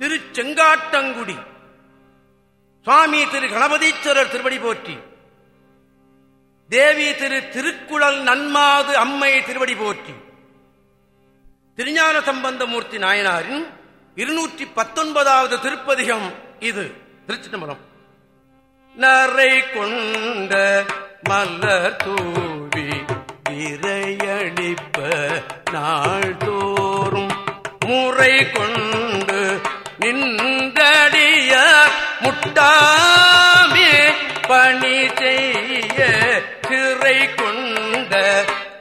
திருச்செங்காட்டங்குடி. சுவாமி திரு கணபதீஸ்வரர் திருவடி போற்றி. தேவி திரு திருக்குழல் நன்மாது அம்மை திருவடி போற்றி. திருஞான சம்பந்தமூர்த்தி நாயனாரின் இருநூற்றி பத்தொன்பதாவது திருப்பதிகம் இது. திருச்சிதம்பரம் நரை கொண்ட மலர் தூவி இறையளிப்ப நாள்தோறும் முறை கொண்டு நின்றடிய முட்டாமே பணி செய்ய சிறை கொண்ட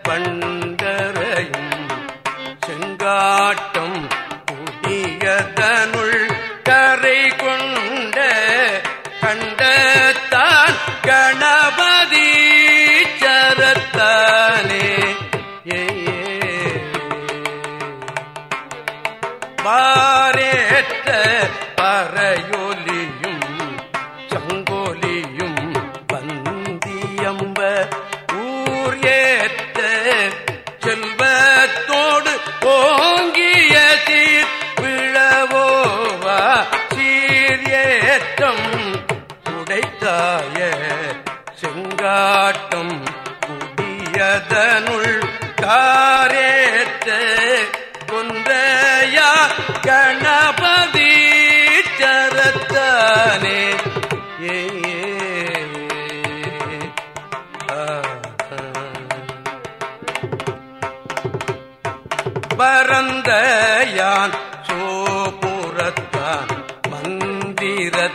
பண்டரையும் செங்காட்டம்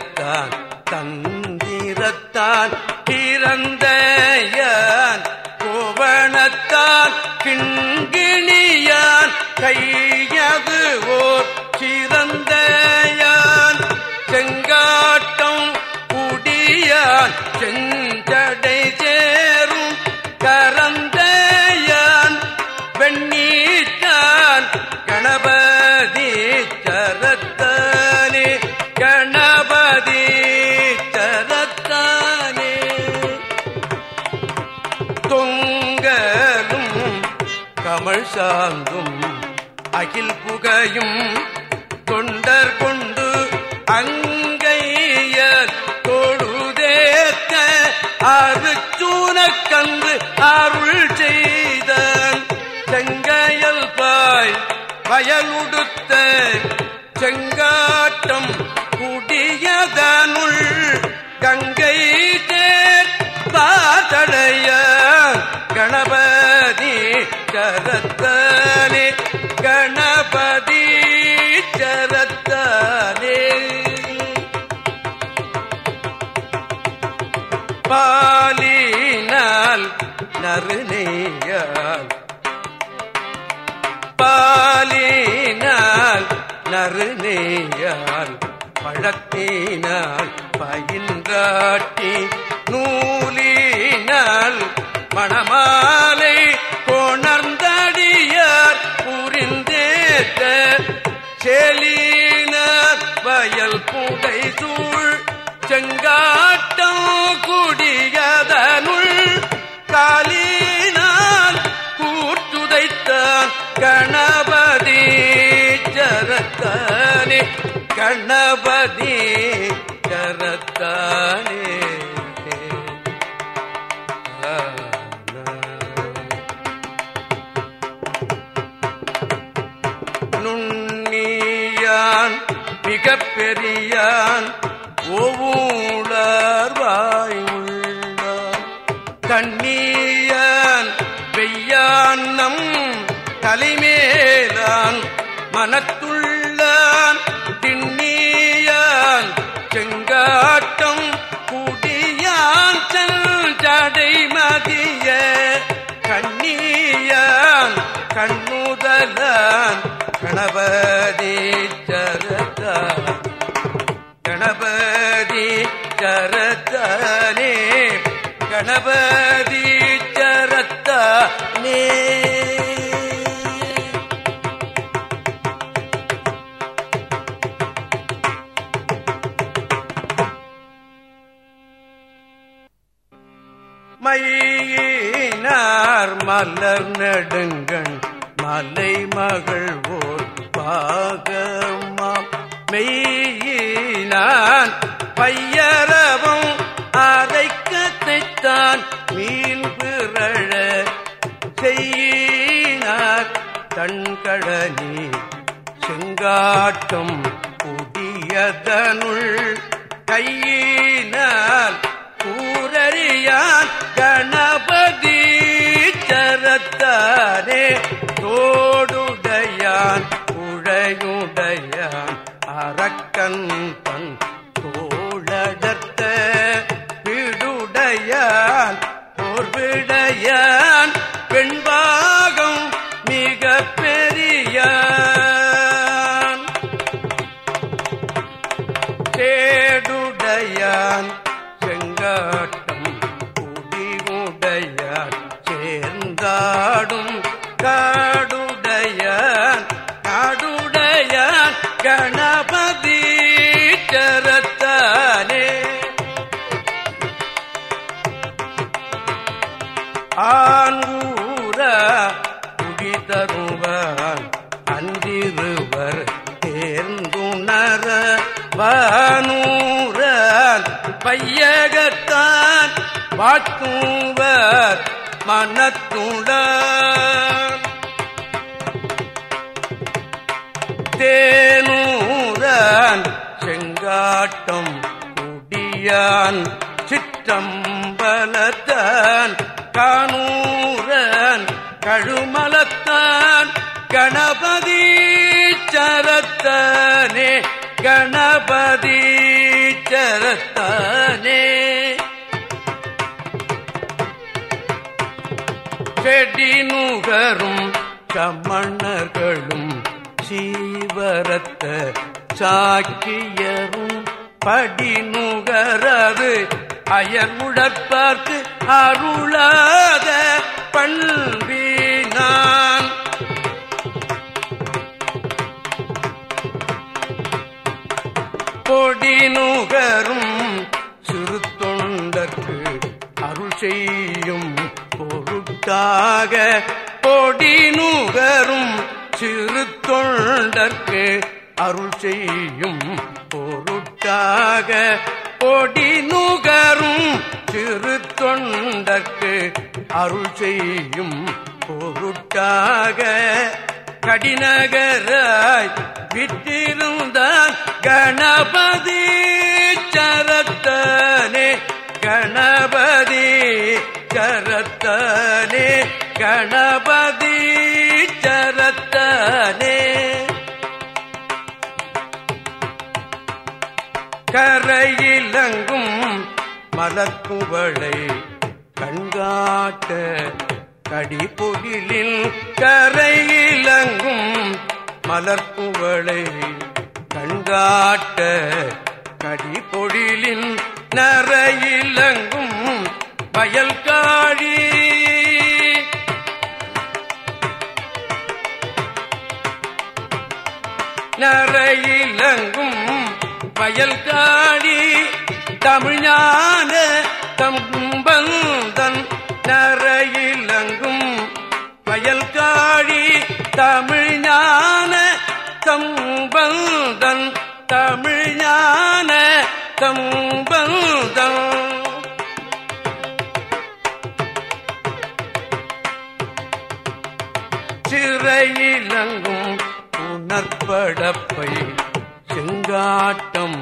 மந்திரத்தான் தந்திரத்தான் பிறந்த கோவணத்தான் கிண்கிணியான் கையது ஓ தொண்டையும் தொண்டர் கொண்டு அங்கைய தொழுதேத்த அருச்சூனக்கன்று அருள் செய்த செங்கையல் பாய் வயலுடுத்த செங்காட்டம் குடியதனுள் கங்கை தேர் பாதடைய கணபதி கரத்த நறுநெய்யால் பழத்தினால் பயின்றாட்டி நூலினால் மணமாலை கொணர்ந்தடியார் புரிந்தேத்த செலினார் வயல் புகை சூழ் செங்காட்டம் குடியதனுள் நுண்ணியான் மிக பெரியான் ஒவ்வூளர்வாய் உள்ளான். கண்ணியான் வெய்யான் தலைமேலான் மனத்துள்ளான். திண்ணியான் செங்காட்டம் குடியான் செஞ்சடை கணபதி சரத்தான் கணபதி சரத்தானே கணபதி சரத்தானே மையினார் மலர் நடுங்கள் மலை மகள் ஓர் பாகமாம் மெய்யினான் பையரவும் அதைக்கு தைத்தான் மீன் பிறழ செய்யினார். தன்கழனி செங்காட்டும் புதியதனுள் அரக்கன் ஆங்கூர குடி தருவான் அன்றிருவர் தேர்ந்துணர வானூரன் பையகத்தான் வாழ்த்துவர் மனத்துடன். தேனூரன் செங்காட்டம் குடியான் சிற்றம்பலத்தான் காணூரன் கழுமலத்தான் கணபதி சரத்தனே கணபதி சரத்தனே. செடி நுகரும் சமணர்களும் சீவரத்த சாக்கியரும் படி நுகரது அயர் உடற்பார்த்து அருளாத பண்பினான். பொடி நுகரும் சிறு தொண்டற்கு அருள் செய்யும் பொருட்டாக பொடி நுகரும் சிறு தொண்டற்கு அருள் செய்யும் பொருட்டாக பொடி நுகரும் சிறு தொண்டர்க்கு அருள் செய்யும் பொருட்டாக கடிநகராய் விட்டிருந்தான் கணபதி சரத்தனே கணபதி சரத்தனே கணபதி மலக்குவளை கண்காட்ட கடிபொழிலில் கரையிலங்கும் மலர்ப்புவளை கண்காட்ட கடிபொழிலின் நரையிலங்கும் வயல் காழி நரையிலங்கும் வயல் தமிழ் ஞான தம்பந்தன் நரையிலங்கும் வயல் காழி தமிழ்ஞான தம்பந்தன் தமிழ் ஞான தம்பந்தன் சிறையிலங்கும் உணர்படப்பை செங்காட்டம்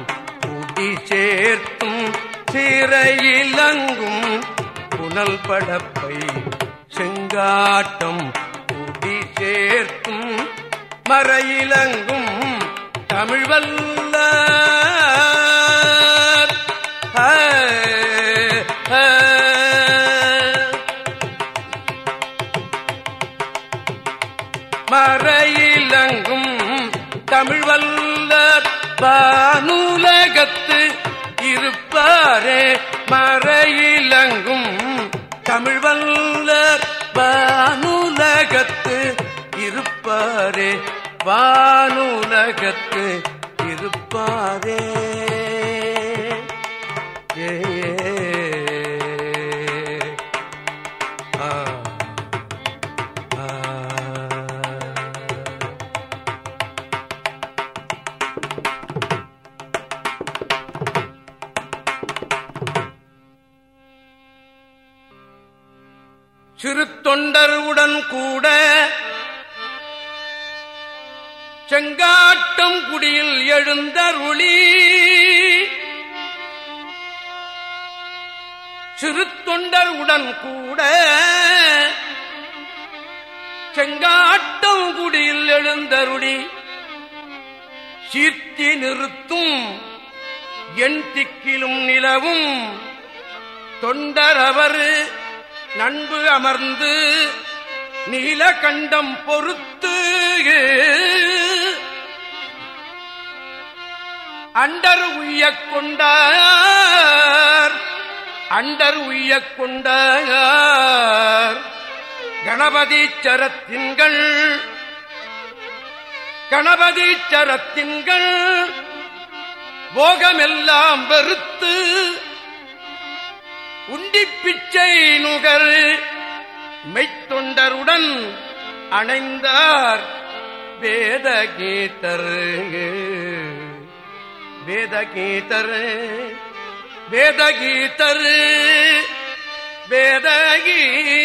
குடி சேர்த்தும் சிறையிலங்கும் புனல் படப்பை செங்காட்டம் குடி சேர்த்தும் மறையிலங்கும் தமிழ்வல்ல வல்லர் வானுலகத்து இருப்பாரே வானுலகத்து இருப்பாரே. சிறு உடன் கூட செங்காட்டம் குடியில் எழுந்தருளி சிறு தொண்டர் உடன் கூட செங்காட்டம் குடியில் எழுந்தருளி சீர்த்தி நிறுத்தும் என் திக்கிலும் நிலவும் தொண்டரவர் நண்பு அமர்ந்து நீலகண்டம் பொறுத்து அண்டர் உய்ய கொண்டார் அண்டர் உய்ய கொண்டார். கணபதி சரத்தின்கள் கணபதி சரத்தின்கள் போகமெல்லாம் வெறுத்து உண்டி பிச்சை நுகர் மெய்த்தொண்டருடன் அணைந்தார் வேதகீதர். வேதகீதர் வேதகீதர் வேதகீதர்.